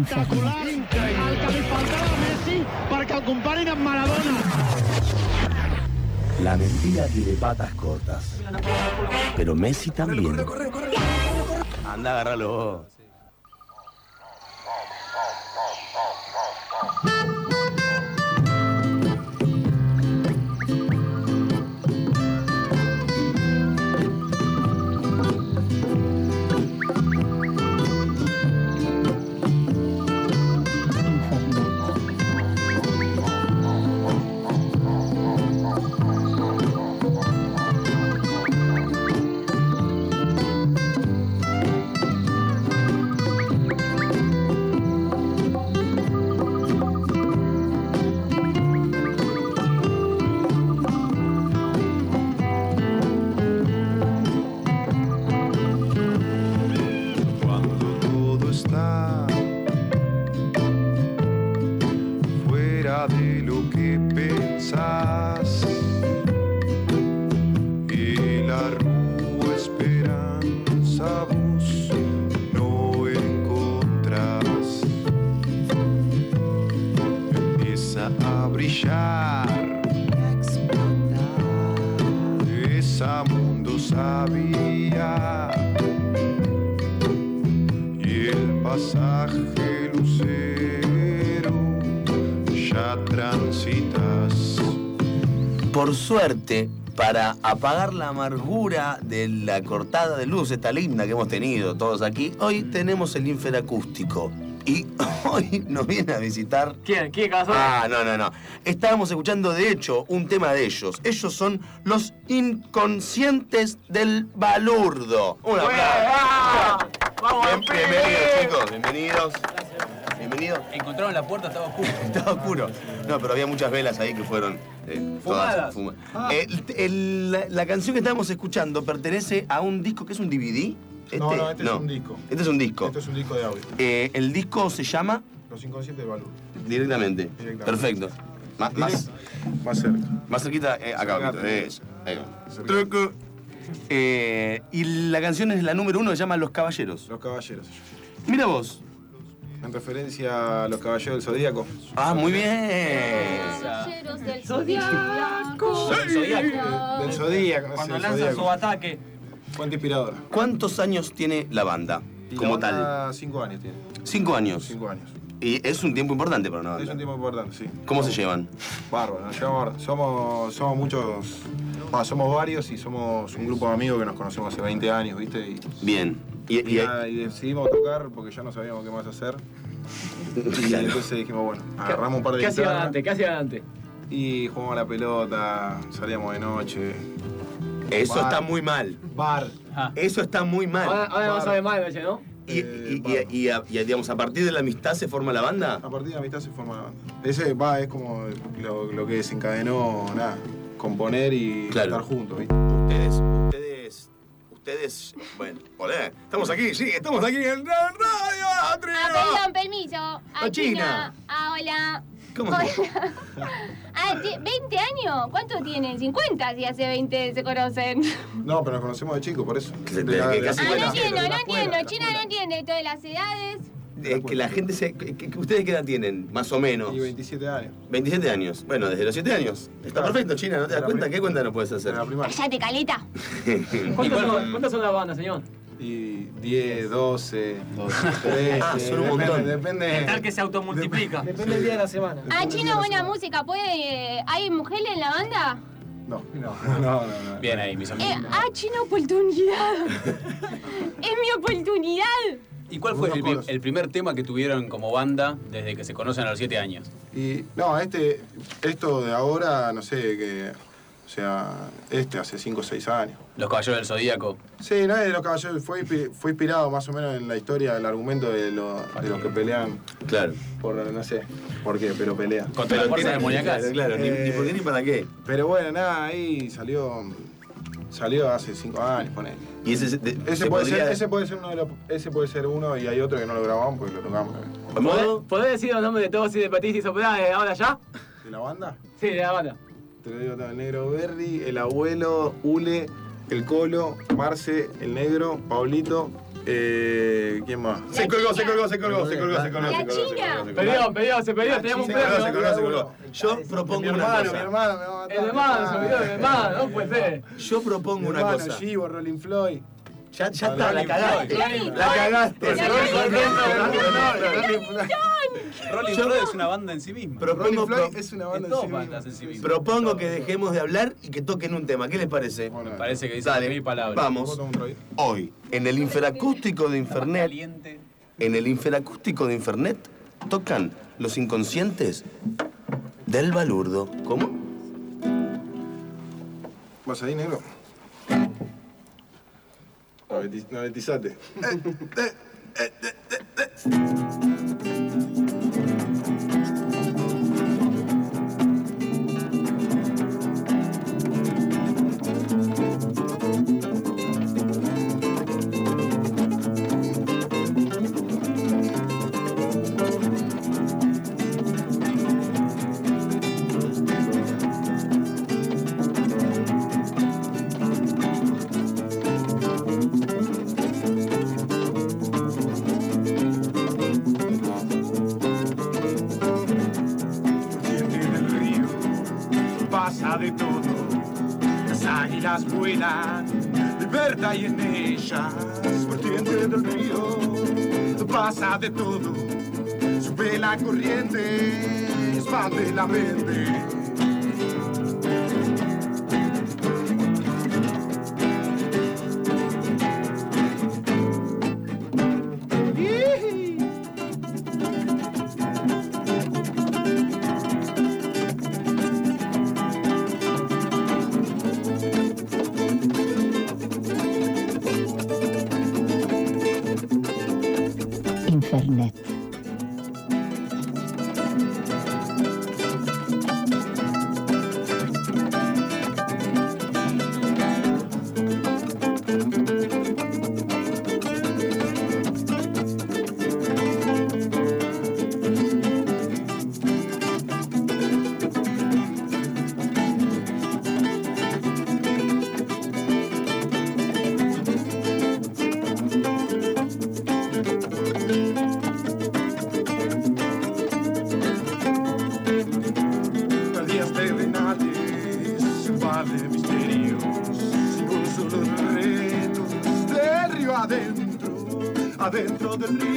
Espectacular. A Maradona. La mentira tiene patas cortas. Pero Messi también. Anda, agárralo. Pasaje lucero ya transitas. Por suerte, para apagar la amargura de la cortada de luz, esta linda que hemos tenido todos aquí, hoy tenemos el inferacústico. Y hoy nos viene a visitar. ¿Quién? ¿Quién caso? Ah, no, no, no. Estábamos escuchando, de hecho, un tema de ellos. Ellos son los inconscientes del balurdo. Un aplauso. ¡Ah! ¡Vamos, Bien- pibe! bienvenidos, chicos. Bienvenidos. Bienvenidos. Encontraron la puerta, estaba oscuro. Estaba oscuro. No, pero había muchas velas ahí que fueron. eh, Fumadas. todas fuma- El- el- la, la canción que estábamos escuchando pertenece a un disco que es un DVD. No, no, este es un disco. Este es un disco. Esto es un disco de audio. Eh, el disco se llama Los inconscientes de Balú. directamente. Directamente. Perfecto. Ma- más, Más cerca. más cerquita, eh, acá. Acércate. Eso. Ahí va. Cerca. Eh, y la canción es la número uno, se llama Los Caballeros. Los caballeros. Mira vos. En referencia a los caballeros del zodíaco. Ah, muy bien. Caballeros del Zodíaco. Del Zodíaco. Del zodíaco. Cuando zodíaco. su ataque. Fuente inspiradora. ¿Cuántos años tiene la banda? Y como la tal. Cinco años tiene. Cinco años. Cinco años. Y es un tiempo importante para una Es banda. un tiempo importante, sí. ¿Cómo se llevan? Bárbaro, nos llevamos bárbaro. Somos, somos muchos. Ah, somos varios y somos un grupo de amigos que nos conocemos hace 20 años, ¿viste? Y, Bien. Y, y y- nada, y decidimos tocar porque ya no sabíamos qué más hacer. Y Claro. entonces dijimos, bueno, agarramos un par de ¿Qué hacía guitarras antes? ¿Qué hacía antes? y jugamos a la pelota, salíamos de noche. Eso Bar. está muy mal. Bar. Ah. Eso está muy mal. Ahora, ahora no sabe mal, ¿no? Y, Eh, y- y- bar. y a- y a- digamos, a partir de la amistad se forma la banda. A partir de la amistad se forma la banda. Ese va, es como lo, lo que desencadenó, nada, componer y Claro. estar juntos, ¿viste? Ustedes, ustedes, ustedes. Bueno, hola. Estamos aquí, sí, estamos aquí en la radio Ah, perdón, permiso. A China. Ah, hola. ¿Cómo? Hola. Ah, ti- ¿20 años? ¿Cuánto tienen? 50 si hace 20 se conocen. No, pero nos conocemos de chicos, por eso. De de casi Ah, no entiendo, De no entiendo. de China no entiende todas las edades. Eh, que la gente se. que- que- ¿Ustedes qué edad tienen? Más o menos. Y 27 años. 27 años. Bueno, desde los 7 años. Está Claro. perfecto, China, ¿no te das cuenta? ¿Qué cuenta no puedes De hacer? Cállate, caleta. ¿Cuántas son, cuántas son las bandas, señor? Y 10, 12, 13. Ah, son un depende- montón. Depende. Tal que se automultiplica. Depende del día de la semana. Ah, chino, buena música. ¿Puede, ¿Hay mujeres en la banda? No, no, no, no. no. Bien ahí, mis Eh, amigos. ah, chino, oportunidad. es mi oportunidad. ¿Y cuál fue el, primer tema que tuvieron como banda desde que se conocen a los 7 años? Y no, este, esto de ahora, no sé, que, o sea, este hace 5 o 6 años. Los Caballeros del Zodíaco. Sí, no es de los caballeros, fue, fue inspirado más o menos en la historia, del argumento de, lo- de los que pelean Claro. por, no sé, por qué, pero pelean. Contra las fuerzas demoníacas. Claro, claro, ni, ni por qué ni para qué. Pero bueno, nada, ahí salió, salió hace 5 años, pone. Y ese, se- de- Ese se puede, podría- ser, ese puede ser uno de los, ese puede ser uno y hay otro que no lo grabamos porque lo tocamos. ¿Podés, podés decir los nombres de todos y de Petit y Sopedad de ahora ya? ¿De la banda? Sí, de la banda. Te lo digo todo, el negro Berry, el abuelo, Ule, el Colo, Marce, el negro, Pablito, eh, ¿quién más? Se colgó, se colgó, se colgó, se colgó, se colgó. La China. Perdón, perdón, se perdió, teníamos Se un colgó, se premio. colgó, se colgó. Yo propongo Mi una hermano, mi cosa. hermano me va a matar. El hermano, se olvidó del hermano, no puede ser. Yo Mi propongo una hermano, cosa. Rolling Floyd. Ya, ya está, la cagaste. La cagaste. Rolling Floyd es una banda en sí misma. Rolling Propongo, Floyd es una banda en sí misma. bandas en sí mismas. propongo que dejemos de hablar y que toquen un tema. ¿Qué les parece? Bueno, Parece que dice mil palabras. vamos. Hoy, en el inferacústico de Infernet, Caliente. en el inferacústico de Infernet, tocan los inconscientes del balurdo. ¿Cómo? ¿Vas ahí, negro? 9,27. Todo. Sube la corriente, expande la mente. Adentro, del río,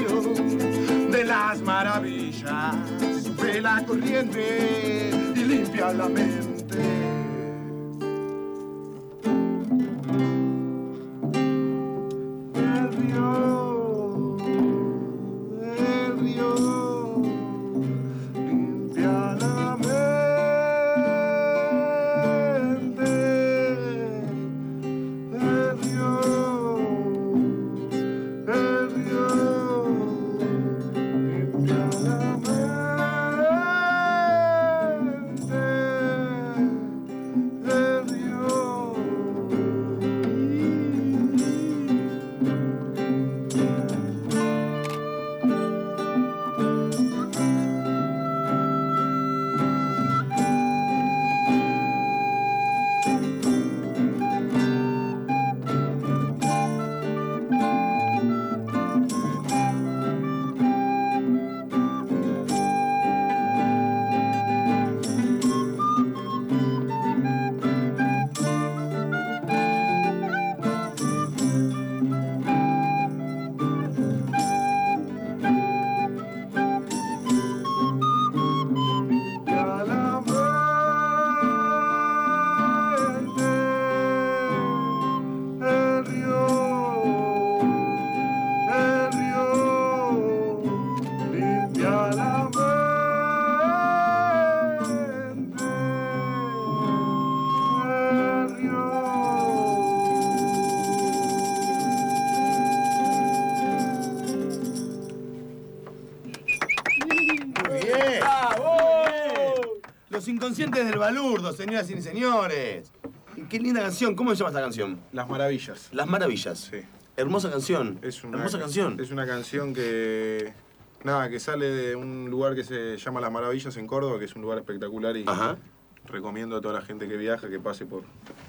balurdo, señoras y señores. Qué linda canción. ¿Cómo se llama esta canción? Las maravillas. Las Maravillas. Sí. Hermosa canción. Es una, Hermosa canción. Es una canción que, Nada, que sale de un lugar que se llama Las Maravillas en Córdoba, que es un lugar espectacular y Ajá. recomiendo a toda la gente que viaja que pase por,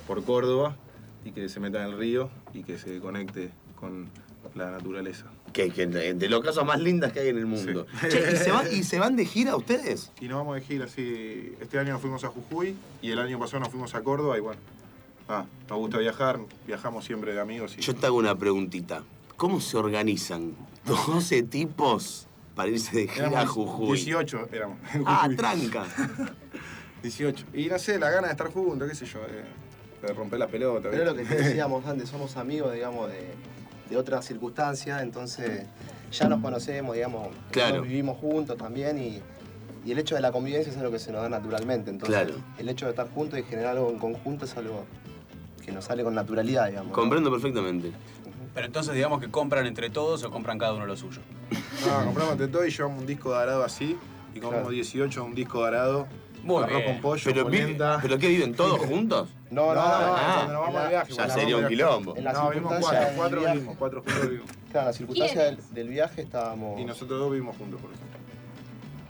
por Córdoba y que se meta en el río y que se conecte con la naturaleza. Que, que de las cosas más lindas que hay en el mundo. Sí. Che, ¿y, se van, ¿Y se van de gira ustedes? Y nos vamos de gira, sí. Este año nos fuimos a Jujuy y el año pasado nos fuimos a Córdoba y bueno. Ah, nos gusta viajar, viajamos siempre de amigos y. Yo te hago una preguntita. ¿Cómo se organizan 12 tipos para irse de gira a Jujuy? 18 éramos. Ah, tranca. 18. Y no sé, la gana de estar juntos, qué sé yo, de, de romper la pelota. Pero lo que te decíamos antes, somos amigos, digamos, de, de otras circunstancias, entonces ya nos conocemos, digamos, Claro. vivimos juntos también y, y el hecho de la convivencia es algo que se nos da naturalmente. Entonces, Claro. el hecho de estar juntos y generar algo en conjunto es algo que nos sale con naturalidad, digamos. ¿no? Comprendo perfectamente. Pero entonces digamos que compran entre todos o compran cada uno lo suyo. No, compramos de todo y llevamos un disco de arado así. Y compramos Claro. 18 un disco de arado. Muy arroz bien. con pollo, ¿Pero, vi- polenta. ¿Pero qué viven todos juntos? No, no, no, No, no, ah, cuando nos vamos de viaje. ya sería un quilombo. En la No, circunstancia cuatro, del cuatro viaje. vivimos, cuatro juntos vivimos. Claro, la circunstancia del, del viaje estábamos... Y nosotros dos vivimos juntos, por ejemplo.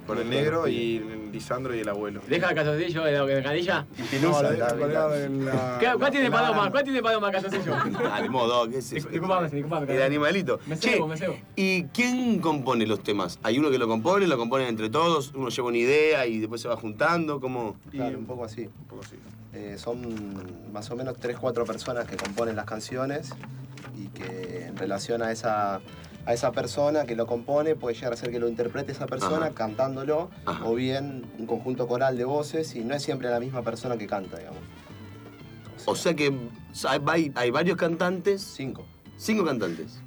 Con el negro y el Lisandro y el abuelo. Deja el calzoncillo de la de Canilla. No, la la- en la- ¿Qué- ¿Cuál tiene en la paloma? ¿Cuál tiene paloma calzoncillo? Ah, de modo, ¿qué es eso? Disculpame, disculpame. El animalito. Me cebo, me cebo. ¿y quién compone los temas? ¿Hay uno que lo compone, lo componen entre todos? ¿Uno lleva una idea y después se va juntando? ¿Cómo? Claro, un poco así. Un poco así. Eh, son más o menos 3-4 personas que componen las canciones y que en relación a esa, a esa persona que lo compone puede llegar a ser que lo interprete esa persona Ajá. cantándolo Ajá. o bien un conjunto coral de voces y no es siempre la misma persona que canta, digamos. O sea que hay, hay- varios cantantes, Cinco. cinco cantantes.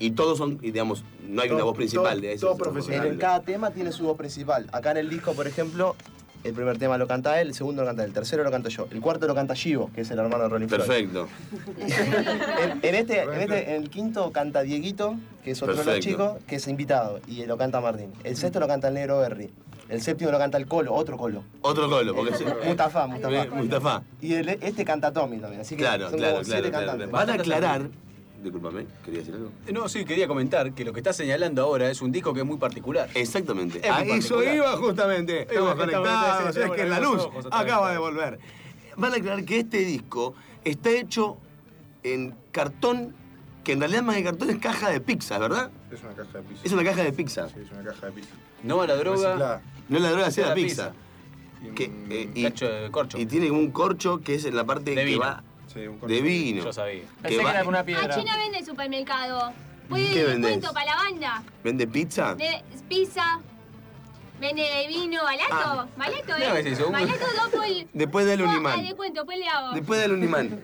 Y todos son, y digamos, no hay una voz principal todo- de eso. todo profesional. En cada tema tiene su voz principal. Acá en el disco, por ejemplo, el primer tema lo canta él, el segundo lo canta él, el tercero lo canto yo, el cuarto lo canta Givo, que es el hermano de Ronnie. Perfecto. En, en este, en este, en el quinto canta Dieguito, que es otro de los chicos, que es invitado, y lo canta Martín. El sexto lo canta el negro Berry. El séptimo lo canta el Colo, otro Colo. Otro colo, porque sí. Mustafa, Mustafa. Mustafa. Y el- este canta Tommy también, así que Claro, son claro, como claro, siete claro. cantantes. Van a aclarar. Discúlpame, quería decir algo. No, sí, quería comentar que lo que está señalando ahora es un disco que es muy particular. Exactamente. Es A muy eso particular. iba justamente. Estamos conectados. sí, Es sí, que la luz ojos acaba de volver. Van a aclarar que este disco está hecho en cartón, que en realidad más que cartón es caja de pizza, ¿verdad? Es una caja de pizza. Es una caja de pizza. Sí, es una caja de pizza. No a la droga, Reciclada. No es la droga, sea a la la pizza. Y Que, eh, y, cacho de corcho. y tiene un corcho que es en la parte De que vino. va sí, un de vino. Yo sabía. Que Pensé que va- era Ah, piedra. China vende supermercado. Puede ¿Qué vendés? descuento para la banda. ¿Vende pizza? Vende pizza. Vende vino barato. Barato, Mira, ¿eh? eso, dos por... Después un Ah, imán. descuento, le hago. Después dale un imán.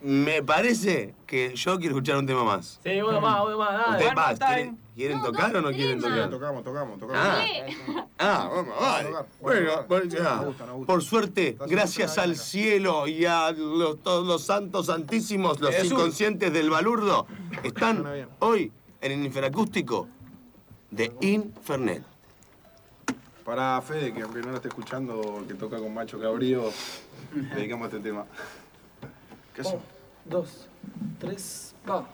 Me parece que yo quiero escuchar un tema más. Sí, uno más, uno más, dale. ¿Quieren, quieren No, tocar o no quieren tocar? Tocamos, tocamos, tocamos. Ah. Sí. Ah, vamos, vale. tocar. Bueno, Bueno, gusta, gusta. por suerte, gracias al cielo y a los, todos los santos santísimos, los Jesús. inconscientes del balurdo, están hoy en el inferacústico de Infernet. Para Fede, que aunque no lo esté escuchando, que toca con Macho Cabrío, dedicamos este tema. ¿Qué hace? Dos, tres, va.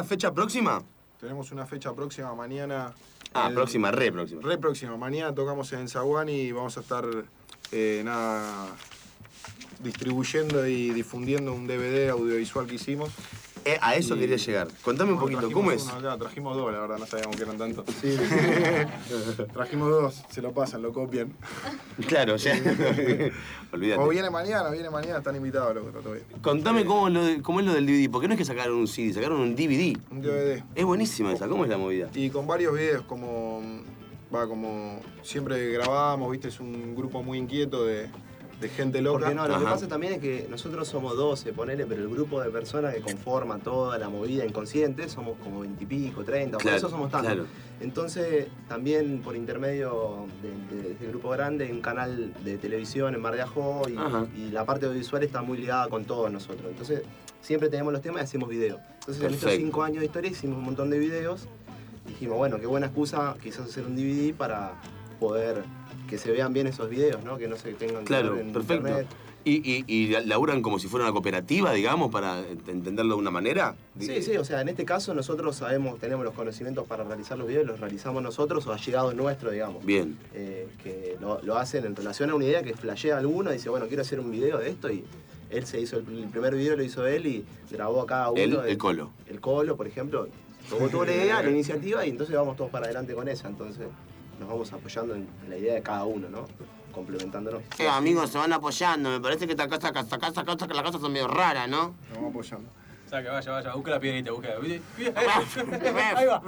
¿Tienen alguna fecha próxima? Tenemos una fecha próxima mañana. Ah, El- próxima, re próxima. Re próxima. Mañana tocamos en Zaguán y vamos a estar eh, nada distribuyendo y difundiendo un DVD audiovisual que hicimos. Eh, a eso Y- quería llegar. Contame un poquito, ¿cómo es? uno acá, trajimos dos, la verdad, no sabíamos que eran tantos. trajimos dos, se lo pasan, lo copian. Claro, ya. Olvídate. O viene mañana, viene mañana, están invitados, loco, todo bien. Contame cómo, es lo de- cómo es lo del DVD, porque no es que sacaron un CD, sacaron un DVD. Un DVD. Es buenísima esa, ¿cómo es la movida? Y con varios videos, como. Va, como siempre grabábamos, viste, es un grupo muy inquieto de, de gente loca. Porque no, lo que pasa también es que nosotros somos 12, ponele, pero el grupo de personas que conforma toda la movida inconsciente somos como 20 y pico, 30, Claro, por eso somos tantos. claro. Entonces, también por intermedio de, de- de este grupo grande, hay un canal de televisión en Mar de Ajó y, la parte audiovisual está muy ligada con todos nosotros. Entonces, siempre tenemos los temas y hacemos videos. Entonces, en estos Perfecto. cinco años de historia hicimos un montón de videos. Dijimos, bueno, qué buena excusa quizás hacer un DVD para poder que se vean bien esos videos, ¿no? Que no se tengan que Claro, ver en perfecto. internet. ¿Y, y, y laburan como si fuera una cooperativa, digamos, para ent- entenderlo de una manera? Sí, sí, o sea, en este caso nosotros sabemos, tenemos los conocimientos para realizar los videos, los realizamos nosotros o ha llegado nuestro, digamos. Bien. Eh, que lo, lo hacen en relación a una idea que flashea alguno, dice, bueno, quiero hacer un video de esto y él se hizo, el, el primer video lo hizo él y grabó a cada uno. De- el colo. El colo, por ejemplo, tuvo toda la idea, la iniciativa y entonces vamos todos para adelante con esa, entonces nos vamos apoyando en la idea de cada uno, ¿no? Complementándonos. Eh, amigos, se van apoyando. Me parece que esta casa, esta casa, esta casa, que las casas son medio raras, ¿no? Nos vamos apoyando. O sea, que vaya, vaya, busca la piedrita, busca. Ahí va.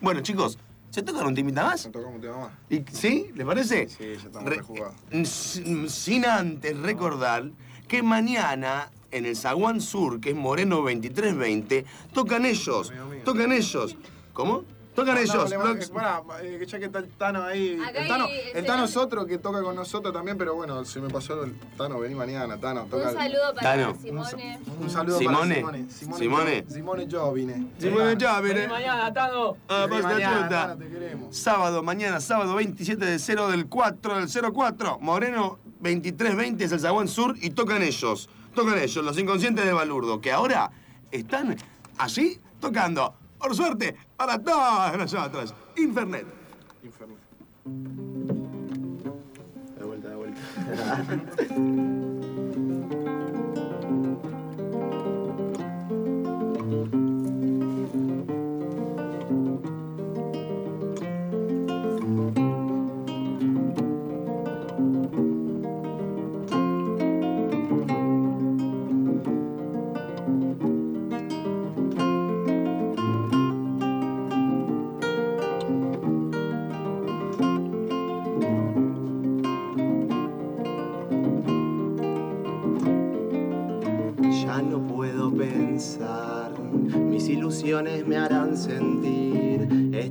Bueno, chicos, ¿se tocan un timita más? Nos tocamos un tema más. ¿Y, ¿Sí? ¿Le parece? Sí, ya estamos Re- rejugados. sin, sin antes recordar que mañana en el Zaguán Sur, que es Moreno 2320, tocan ellos. Tocan ellos. ¿Cómo? Tocan No, ellos. Los- mando- pará, eh, que ya que está el Tano ahí. Acá el Tano, hay- el Tano es otro que toca con nosotros también, pero bueno, se me pasó el Tano, vení mañana, Tano. Un Toca el- saludo para Tano. Simone. Un saludo Simone. para Simone. Simone. yo- Simone yo vine. Simone ya, Vení mañana, Tano. Ah, Vení mañana. Tano, te queremos. Sábado, mañana, sábado 27 de 0 del 4 del 04. Moreno 2320 es el Zaguán Sur y tocan ellos. Tocan ellos, los inconscientes de Balurdo, que ahora están allí tocando. Por suerte, para todos nosotros. Infernet. Inferno. De vuelta, de vuelta.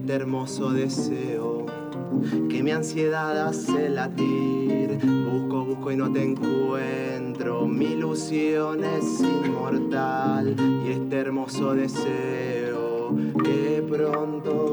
este hermoso deseo que mi ansiedad hace latir. Busco, busco y no te encuentro, Mi ilusión es inmortal y este hermoso deseo que pronto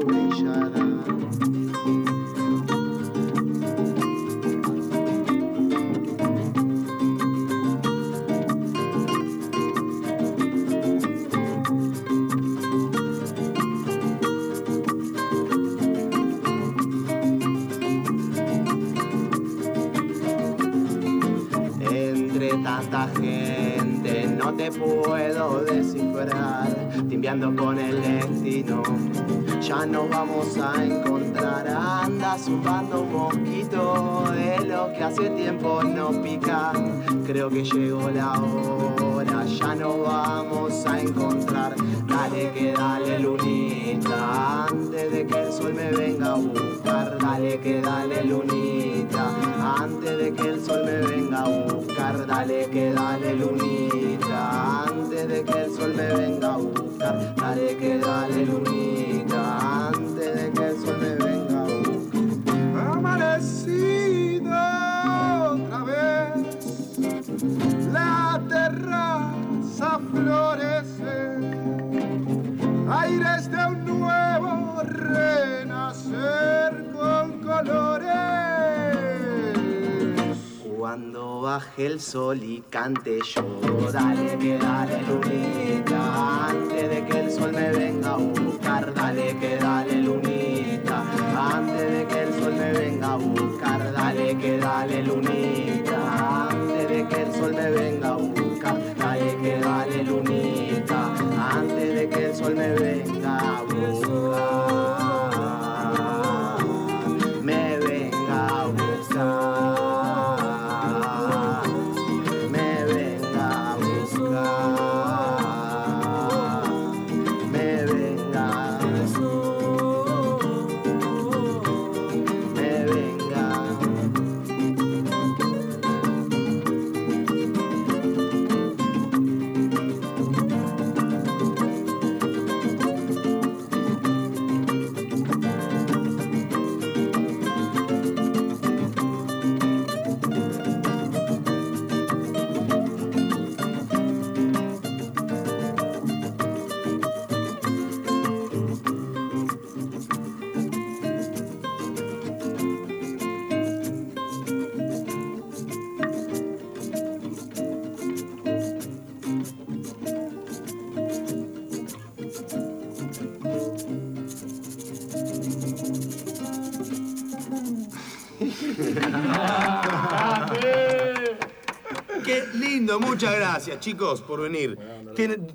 puedo descifrar, timbiando con el destino. Ya nos vamos a encontrar, anda zumbando un mosquito de lo que hace tiempo nos pican. Creo que llegó la hora, ya nos vamos a encontrar. Dale que dale lunita, antes de que el sol me venga a buscar. Dale que dale lunita, antes de que el sol me venga a buscar. Dale que dale lunita, que el sol me venga a buscar. Dale que dale lunita, baje el sol y cante yo, dale que dale lunita, antes de que el sol me venga a buscar, dale que dale lunita, muchas gracias chicos por venir.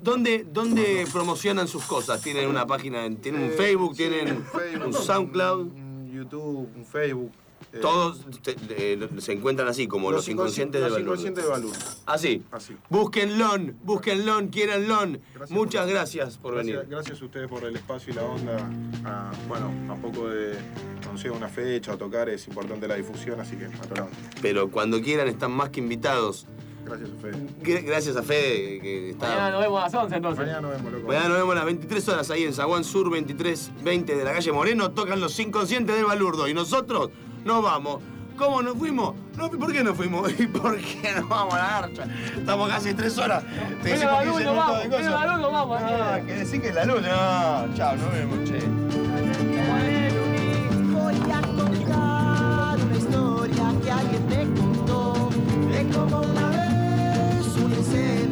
¿dónde, ¿Dónde promocionan sus cosas? ¿Tienen una página, en- tienen un Eh, Facebook, tienen un SoundCloud? un YouTube, un Facebook. eh, Todos te- eh, se encuentran así, como los, inconscientes de los Balurdo. inconscientes de Balurdo. Así. Así. Búsquenlo, búsquenlo, quieranlo. Muchas gracias por Gracias, venir. gracias a ustedes por el espacio y la onda. A, bueno, a poco de anunciar una fecha o tocar es importante la difusión, así que atoramos. Pero cuando quieran están más que invitados. Gracias a. Gra- Gracias a Fede que está. Mañana nos vemos a las 11 entonces. Mañana nos vemos, loco. Mañana nos vemos a las 23 horas ahí en Zaguán Sur 2320 de la calle Moreno. Tocan los inconscientes del Balurdo. Y nosotros nos vamos. ¿Cómo nos fuimos? No, ¿Por qué nos fuimos? ¿Y por qué nos vamos a la garcha? Estamos casi tres horas. Te decimos la que luz, vamos. de cosas. la luz, vamos. Ah, que decir que la luz. No, chao, nos vemos, che.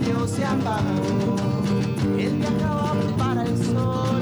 Incendio se apagó. Él viajaba para el sol,